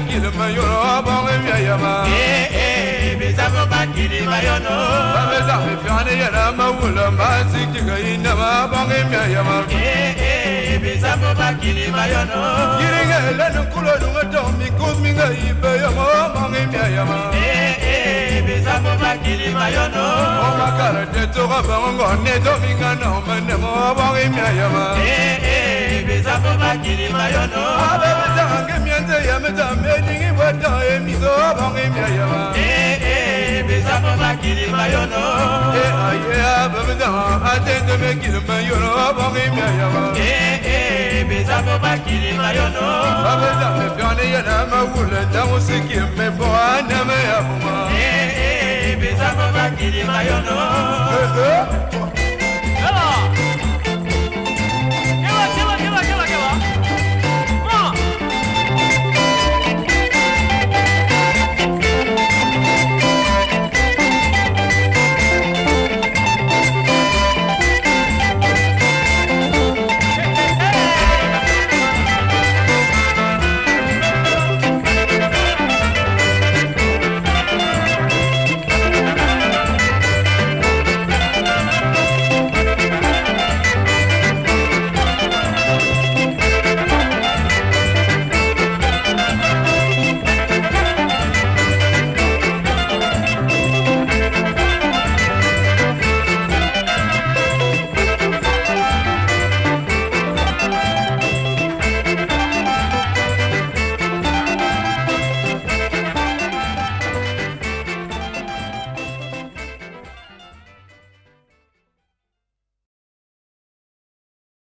me kilima yoro bonge mi yama Eh eh bizamo bakili bayono Sabe sa me fiane yara ma wula ma siki ga ina ma bonge mi yama Eh eh bizamo bakili bayono Yiringa lenu kulo dunga bonge mi Eh eh O ne bonge mi yama Eh eh bizamo bakili bayono Abe sa nge miente yama ta me dingi wada e mizo bonge mi yama Eh eh bizamo bakili bayono Eh aye abe sa ate de me kilima yoro bonge mi yama bizamo bakili bayono Sabe sa me fiane yara ma wula dango siki me bo ana me yama bizamo bakili bayono Eh eh